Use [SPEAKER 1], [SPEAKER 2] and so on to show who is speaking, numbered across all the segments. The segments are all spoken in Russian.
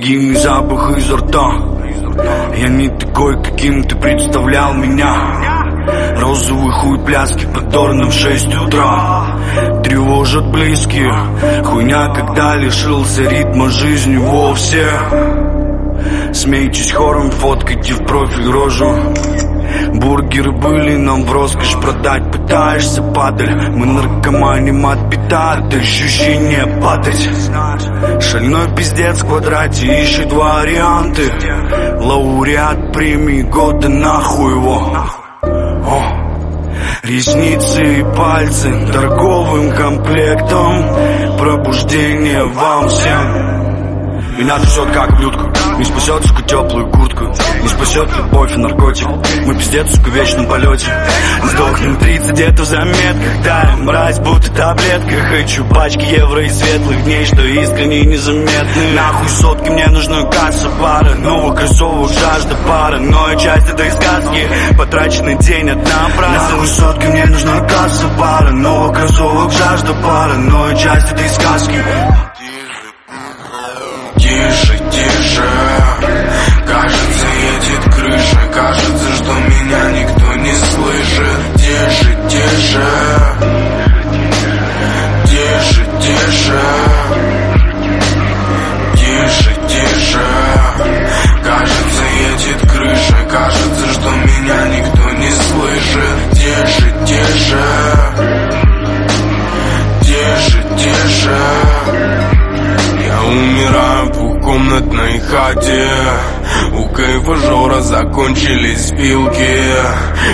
[SPEAKER 1] Офигенный запах изо рта. Я не такой, каким ты представлял меня. Розовый хуй пляски под торном в 6 утра. Тревожат близкие. Хуйня, когда лишился ритма жизни вовсе. Смейтесь хором, фоткайте в профиль рожу Бургеры были нам в роскошь продать. Пытаешься падаль. Мы наркоманим от питат Ощущение падать. Шальной пиздец в квадрате. Ищет варианты Лауреат премии года. Нахуй его. О. Ресницы и пальцы торговым комплектом. Пробуждение вам всем. Меня трясет как блюдку Не спасет, сука, теплую куртку. Не спасет любовь и наркотик. Мы пиздец, сука, в вечном полете. Сдохнем 30 где-то в заметках Да, мразь, будто таблетка. Хочу пачки евро и светлых дней Что искренне и незаметны. Нахуй сотки, мне нужна касса пара. Новых кроссовок, жажда пара. Но и часть этой сказки Потраченный день однообразно Нахуй сотки, мне нужна касса пара. Новых кроссовок, жажда пара. Но и часть этой сказки
[SPEAKER 2] У кайфажора закончились спилки.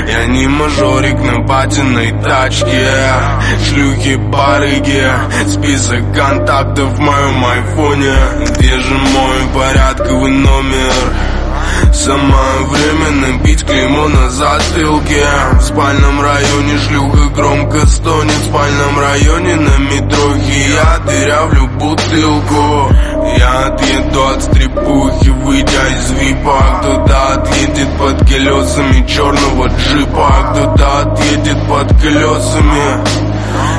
[SPEAKER 2] Я не мажорик на батиной тачке. Шлюхи, барыги Список контактов в моем айфоне. Где же мой порядковый номер? Самое время набить клеймо на затылке. В спальном районе шлюха громко стонет. В спальном районе на метро я дырявлю бутылку Я отъеду от стрепухи, выйдя из випа. Кто-то отъедет под колесами черного джипа. Кто-то отъедет под колесами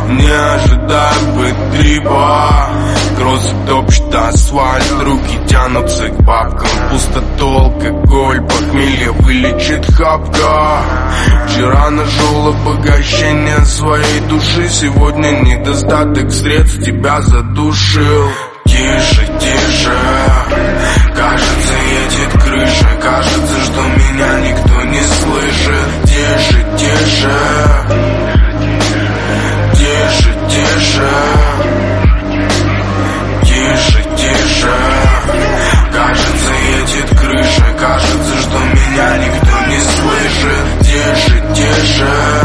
[SPEAKER 2] не ожидай быть трипа Кроссы топчет асфальт Руки тянутся к бабкам. Пустоту, алкоголь, похмелье вылечит хапка. Вчера нашел обогащение своей души. Сегодня недостаток средств тебя задушил. Тише, Кажется, что меня никто не слышит. Тише, тише. Тише, тише. Тише, тише. Кажется, едет крыша. Кажется, что меня никто не слышит. Тише, тише.